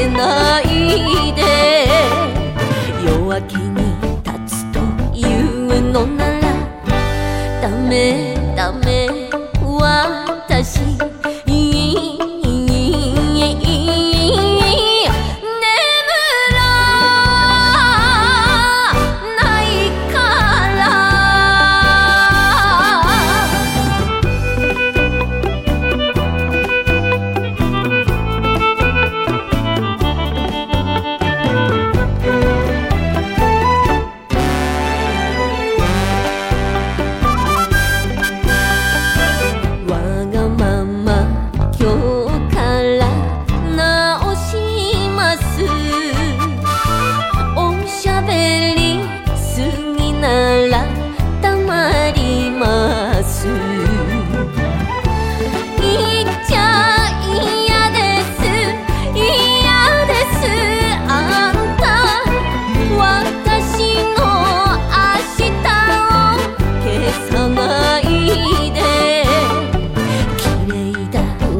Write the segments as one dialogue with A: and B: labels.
A: せないで。弱気に立つというのならダメダメ私。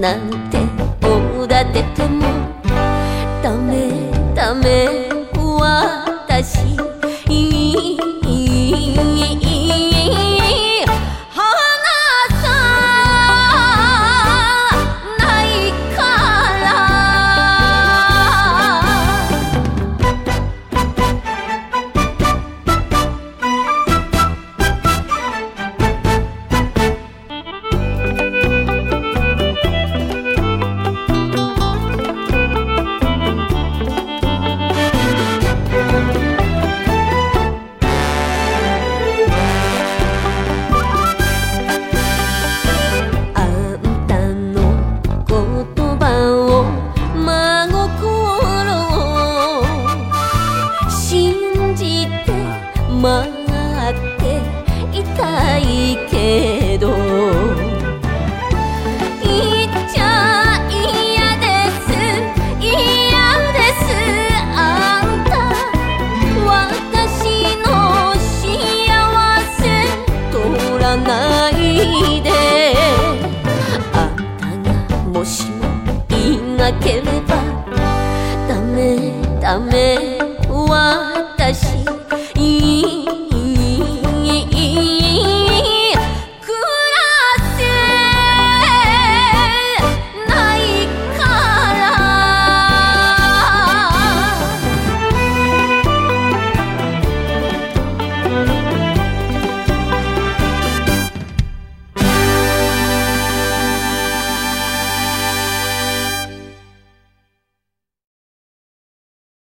A: なんておだてても。ダメダメ。待っていたいけど。言っちゃ嫌です。嫌です。あんた。私の幸せ。取らないで。あんたがもしもいなければ。ダメダメ